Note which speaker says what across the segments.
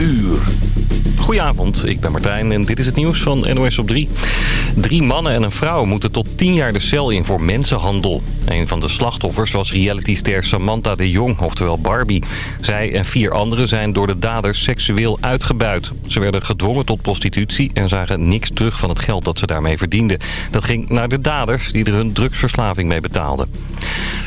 Speaker 1: uur.
Speaker 2: Goedenavond, ik ben Martijn en dit is het nieuws van NOS op 3. Drie mannen en een vrouw moeten tot 10 jaar de cel in voor mensenhandel. Een van de slachtoffers was realityster Samantha de Jong, oftewel Barbie. Zij en vier anderen zijn door de daders seksueel uitgebuit. Ze werden gedwongen tot prostitutie en zagen niks terug van het geld dat ze daarmee verdienden. Dat ging naar de daders die er hun drugsverslaving mee betaalden.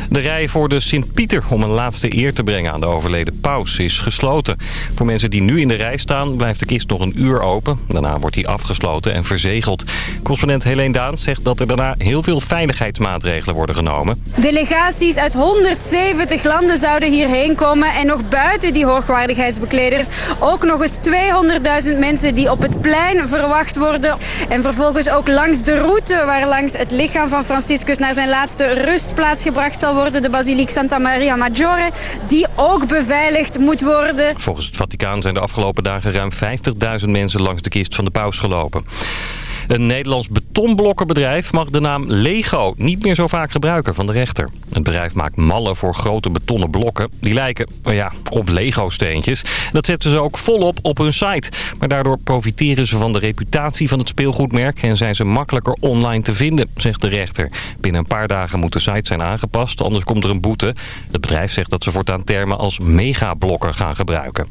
Speaker 2: De rij voor de Sint-Pieter om een laatste eer te brengen aan de overleden paus is gesloten. Voor mensen die nu in de rij staan blijft de kist nog een uur open. Daarna wordt hij afgesloten en verzegeld. Correspondent Helene Daans zegt dat er daarna heel veel veiligheidsmaatregelen worden genomen.
Speaker 3: Delegaties uit 170 landen zouden hierheen komen. En nog buiten die hoogwaardigheidsbekleders ook nog eens 200.000 mensen die op het plein verwacht worden. En vervolgens ook langs de route waar langs het lichaam van Franciscus naar zijn laatste rustplaats gebracht zal worden. De basiliek Santa Maria Maggiore. Die ook beveiligd moet worden.
Speaker 2: Volgens het Vaticaan zijn de afgelopen dagen ruim 50.000 mensen langs de kist van de paus gelopen. Een Nederlands betonblokkenbedrijf mag de naam Lego niet meer zo vaak gebruiken van de rechter. Het bedrijf maakt mallen voor grote betonnen blokken. Die lijken oh ja, op Lego-steentjes. Dat zetten ze ook volop op hun site. Maar daardoor profiteren ze van de reputatie van het speelgoedmerk... en zijn ze makkelijker online te vinden, zegt de rechter. Binnen een paar dagen moet de site zijn aangepast, anders komt er een boete. Het bedrijf zegt dat ze voortaan termen als megablokken gaan gebruiken.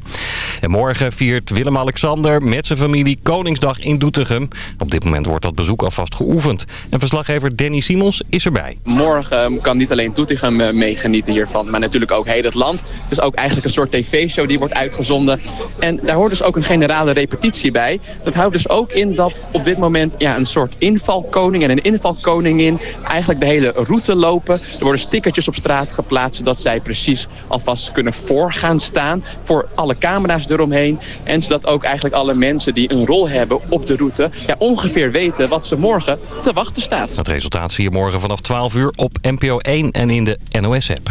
Speaker 2: En morgen viert Willem-Alexander met zijn familie Koningsdag in Doetinchem. Op dit moment wordt dat bezoek alvast geoefend. En verslaggever Danny Simons is erbij.
Speaker 4: Morgen kan niet alleen Doetinchem eh, meegenieten hiervan, maar natuurlijk ook heel het land. Het is ook eigenlijk een soort tv-show die wordt uitgezonden. En daar hoort dus ook een generale repetitie bij. Dat houdt dus ook in dat op dit moment ja, een soort invalkoning en een invalkoningin eigenlijk de hele route lopen. Er worden stickertjes op straat geplaatst, zodat zij precies alvast kunnen voorgaan staan voor alle camera's eromheen. En zodat ook eigenlijk alle mensen die een rol hebben op de route ja, ongeveer weten wat ze morgen te wachten staat.
Speaker 2: Het resultaat zie je morgen vanaf 12 uur op NPO 1 en in de NOS-app.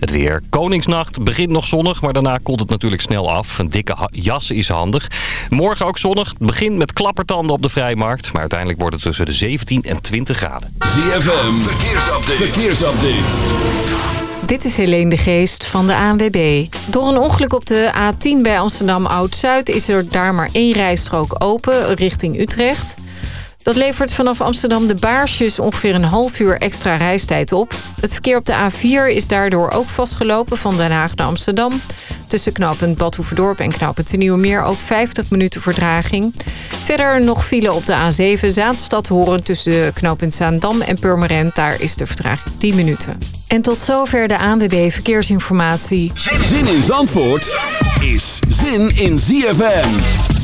Speaker 2: Het weer. Koningsnacht begint nog zonnig, maar daarna komt het natuurlijk snel af. Een dikke jas is handig. Morgen ook zonnig. Het begint met klappertanden op de vrijmarkt. Maar uiteindelijk wordt het tussen de 17 en 20 graden.
Speaker 1: ZFM, verkeersupdate. verkeersupdate.
Speaker 5: Dit is Helene de Geest van de ANWB. Door een ongeluk op de A10 bij Amsterdam Oud-Zuid... is er daar maar één rijstrook open richting Utrecht... Dat levert vanaf Amsterdam de Baarsjes ongeveer een half uur extra reistijd op. Het verkeer op de A4 is daardoor ook vastgelopen van Den Haag naar Amsterdam. Tussen knooppunt Badhoevedorp en knooppunt de Nieuwe Meer ook 50 minuten verdraging. Verder nog file op de A7 Zaanstad horen tussen knooppunt Zaandam en Purmerend. Daar is de vertraging 10 minuten. En tot zover de ANWB Verkeersinformatie.
Speaker 1: Zin in Zandvoort is zin in ZFM.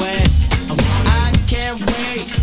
Speaker 6: Sweat. I can't wait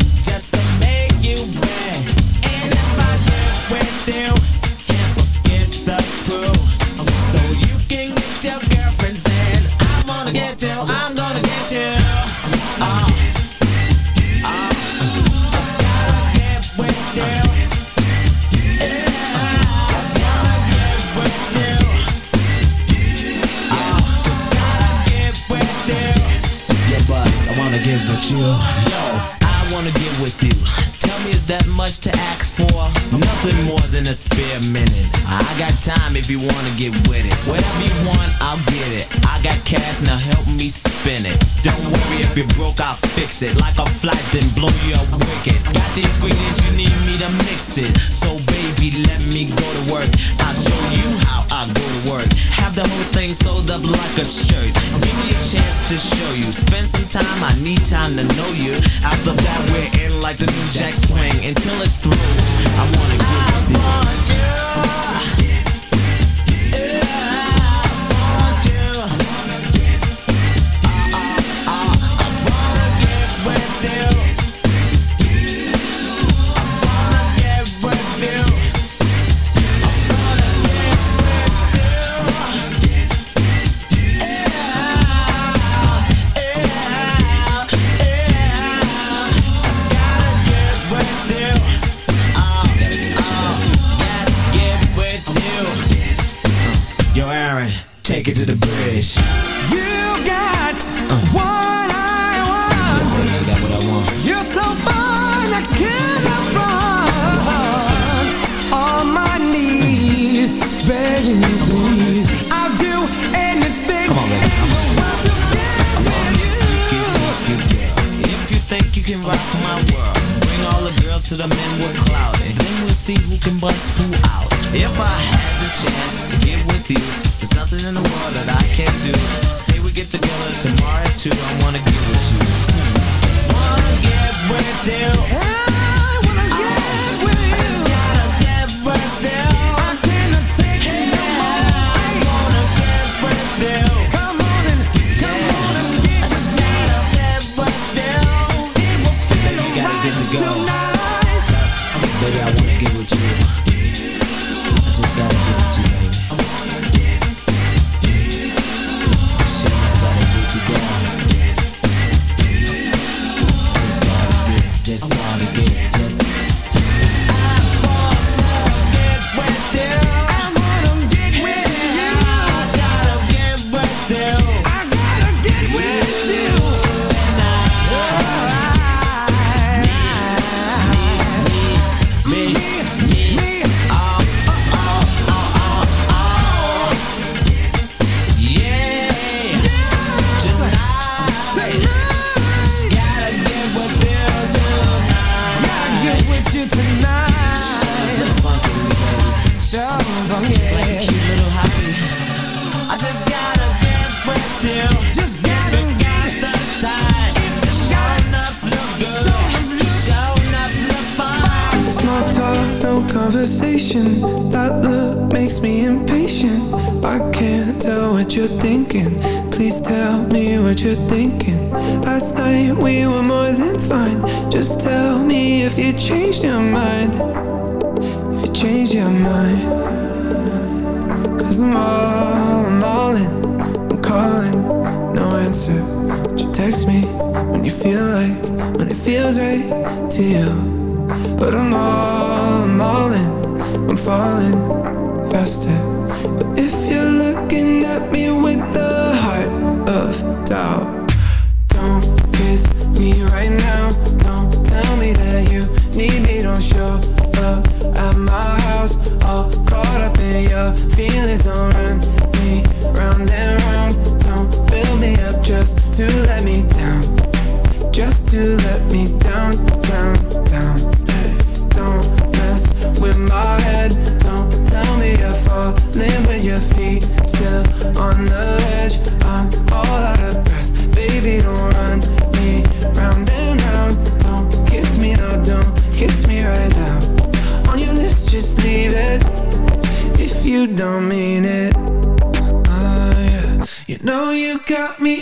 Speaker 6: we
Speaker 7: were more than fine. Just tell me if you changed your mind. If you changed your mind. Cause I'm all, I'm all in I'm calling, no answer. But you text me when you feel like When it feels right to you. But I'm all, I'm all in I'm falling faster. But if you're looking at me with the heart of doubt Need me, don't show up at my house. All caught up in your feelings. Don't run me round and round. Don't fill me up just to let me down. Just to let me down, down, down. Don't mess with my head. Don't tell me you're falling with your feet still on the you don't mean it. Oh, yeah. You know you got me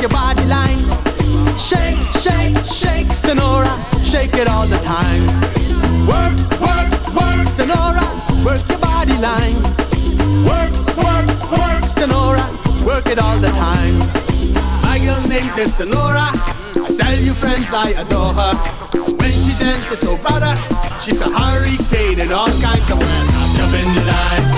Speaker 7: your
Speaker 8: body line. Shake, shake, shake, Senora, shake it all the time. Work, work, work, Senora, work your body line. Work, work, work, Senora, work it all the time. My girl name is Senora. I tell you friends I adore her. When she dances so better, she's a hurricane in all kinds of weather. Jump in the line,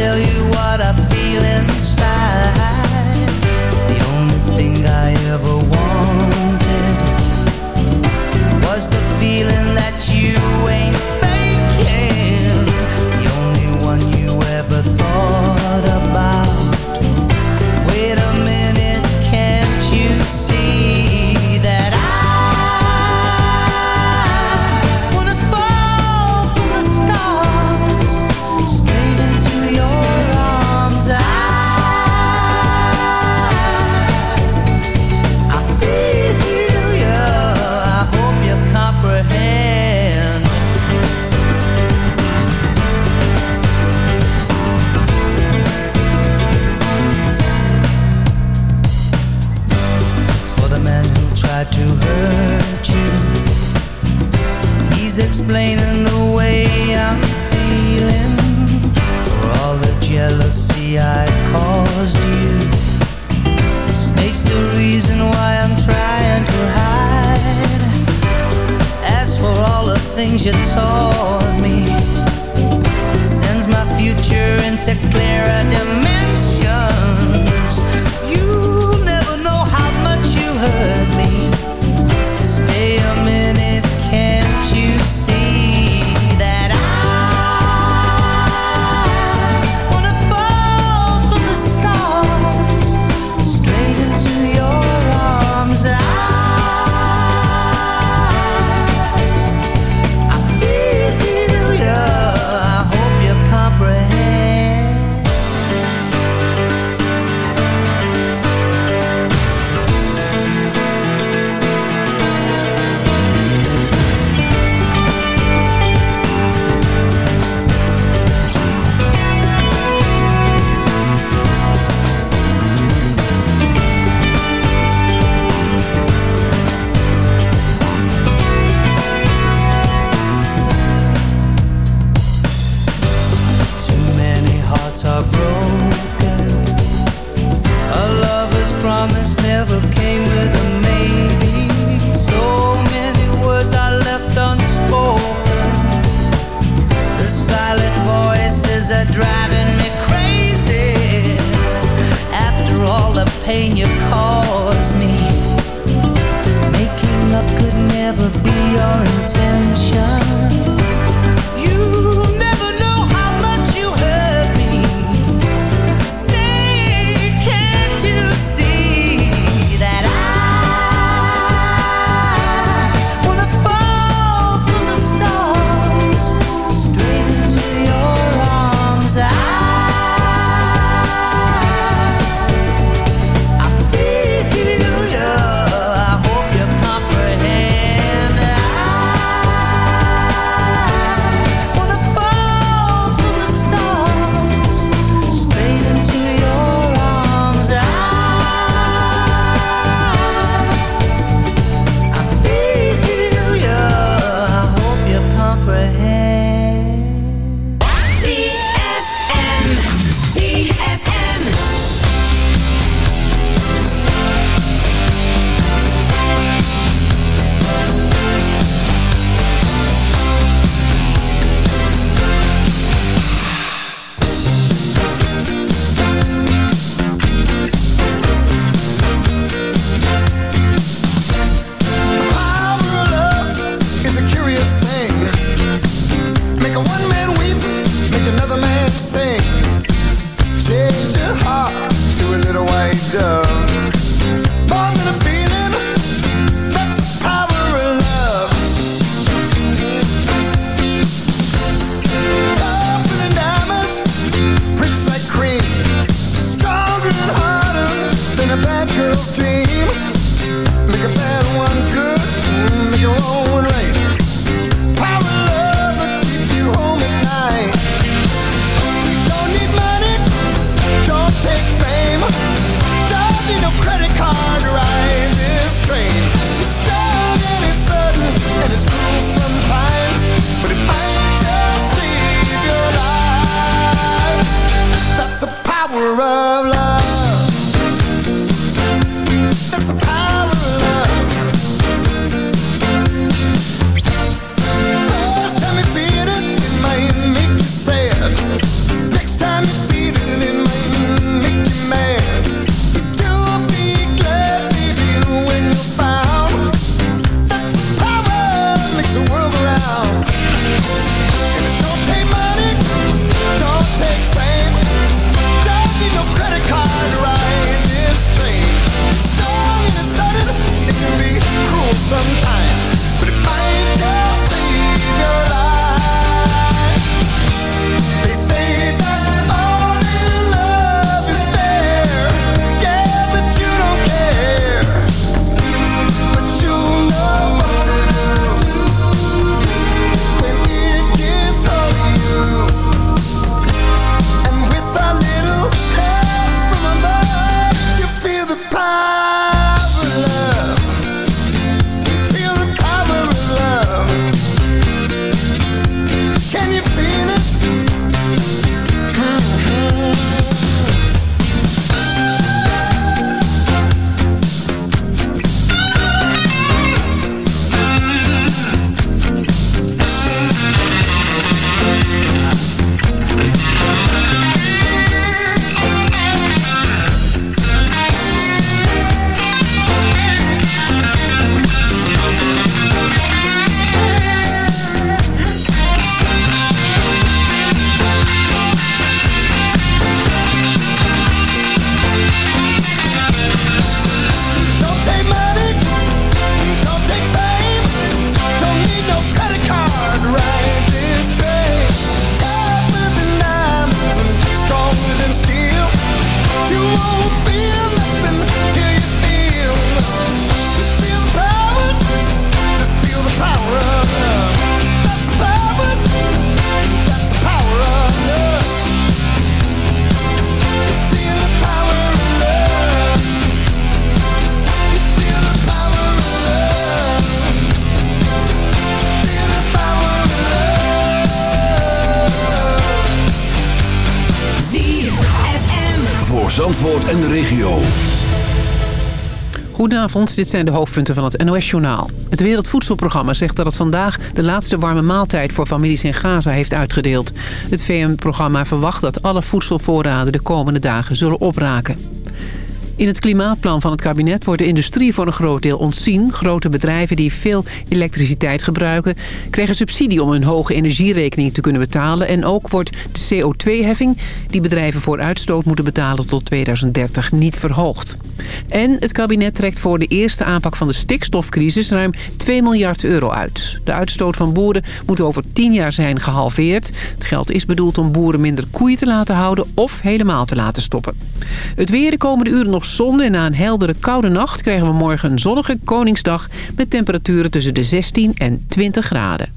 Speaker 7: tell you
Speaker 6: what I feel inside.
Speaker 9: Dit zijn de hoofdpunten van het NOS-journaal. Het Wereldvoedselprogramma zegt dat het vandaag de laatste warme maaltijd voor families in Gaza heeft uitgedeeld. Het VN-programma verwacht dat alle voedselvoorraden de komende dagen zullen opraken. In het klimaatplan van het kabinet wordt de industrie voor een groot deel ontzien. Grote bedrijven die veel elektriciteit gebruiken... krijgen subsidie om hun hoge energierekening te kunnen betalen. En ook wordt de CO2-heffing, die bedrijven voor uitstoot moeten betalen tot 2030, niet verhoogd. En het kabinet trekt voor de eerste aanpak van de stikstofcrisis ruim 2 miljard euro uit. De uitstoot van boeren moet over 10 jaar zijn gehalveerd. Het geld is bedoeld om boeren minder koeien te laten houden of helemaal te laten stoppen. Het weer de komende uren nog Zonde en na een heldere koude nacht krijgen we morgen een zonnige Koningsdag... met temperaturen tussen de 16 en 20 graden.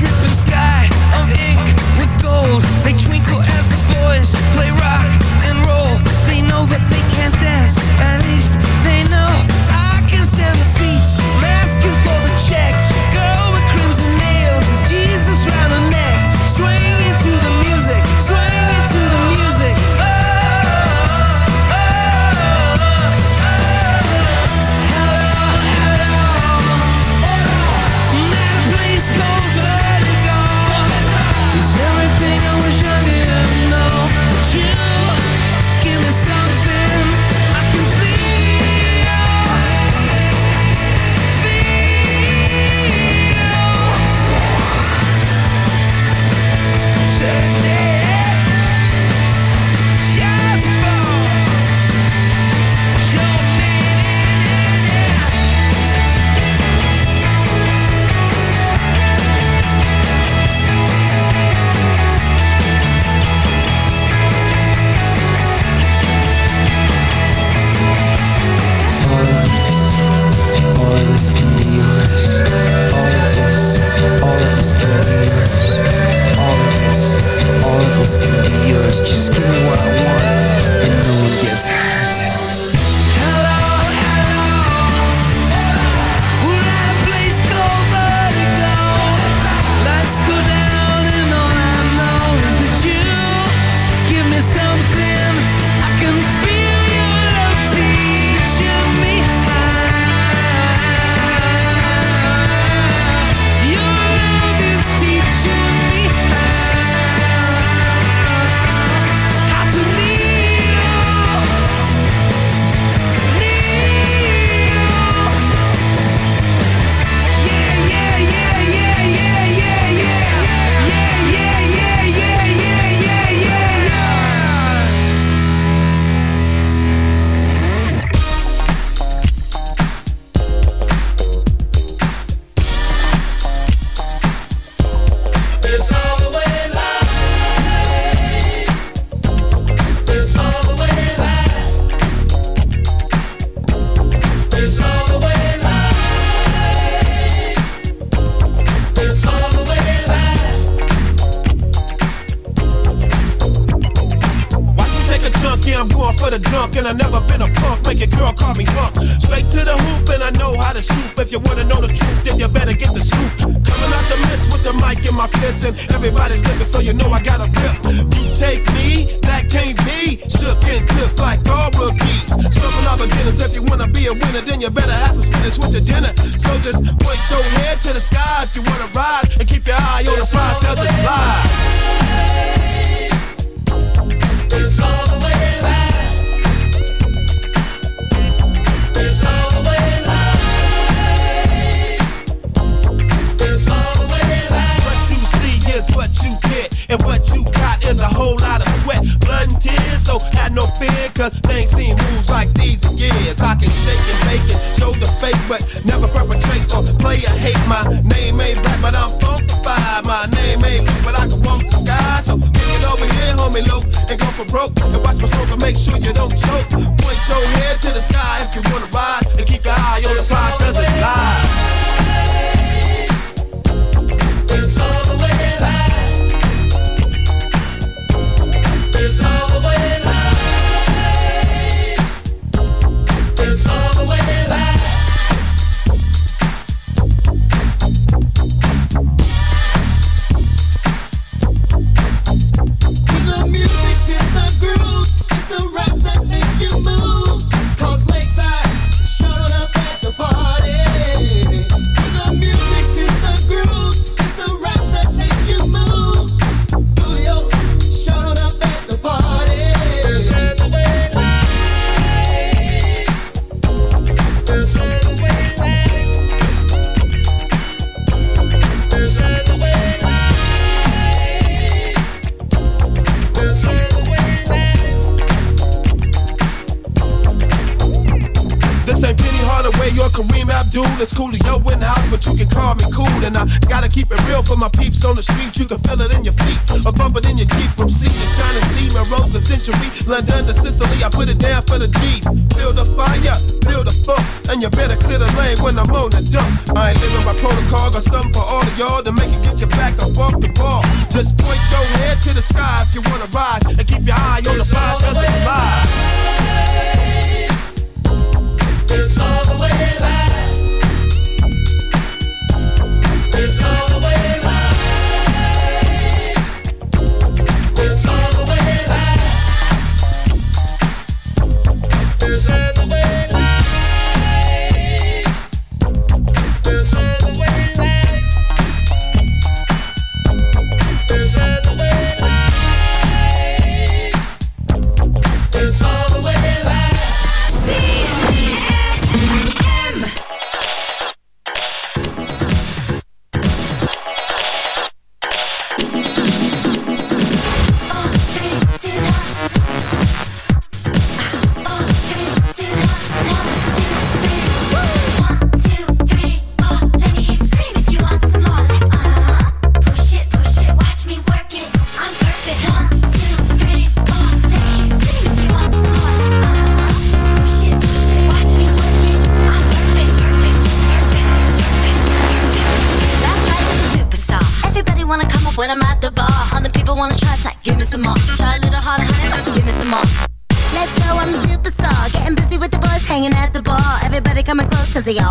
Speaker 10: dripping sky of ink with gold. They twinkle as the boys play.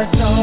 Speaker 11: the
Speaker 12: storm.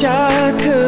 Speaker 10: 下课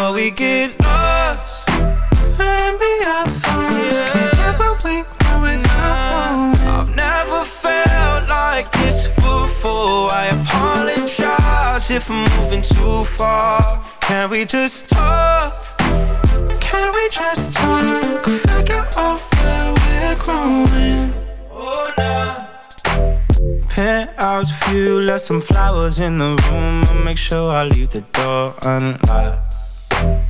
Speaker 10: Before we get lost. And be our thoughts. Can't get what we one. I've never felt like this before. I apologize if I'm moving too far. Can we just talk? Can we just talk? Figure out where we're growing. Oh, nah. Penthouse view, left some flowers in the room. I'll make sure I leave the door unlocked.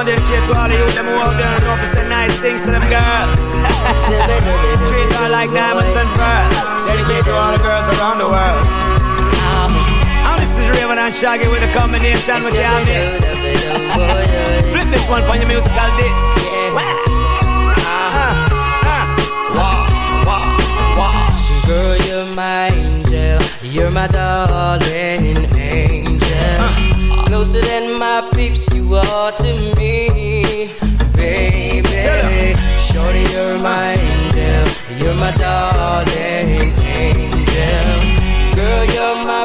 Speaker 13: One
Speaker 14: dedicated to all of you them who out there and know say nice things to them girls. Treat her like diamonds and pearls. Dedicated to all the girls around the world. Now this is Rayvon and Shaggy with a combination with the Abyss. Flip this one for your musical disc. Uh, uh.
Speaker 15: Girl, you're my angel. You're my darling angel. Uh. Closer than my are to me, baby. Shorty, you're my angel. You're my darling angel. Girl, you're my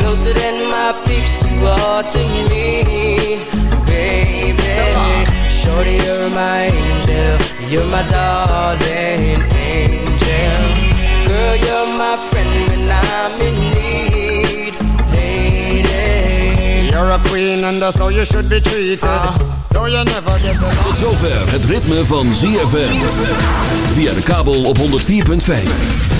Speaker 15: Closer than my peeps, you are to me, baby. Shorty, you're my angel. You're my darling angel. Girl, you're my friend when I'm in need, lady.
Speaker 16: You're a queen and that's how you should be treated. So you never get the
Speaker 1: Tot zover het ritme van ZFM. Via de kabel op 104.5.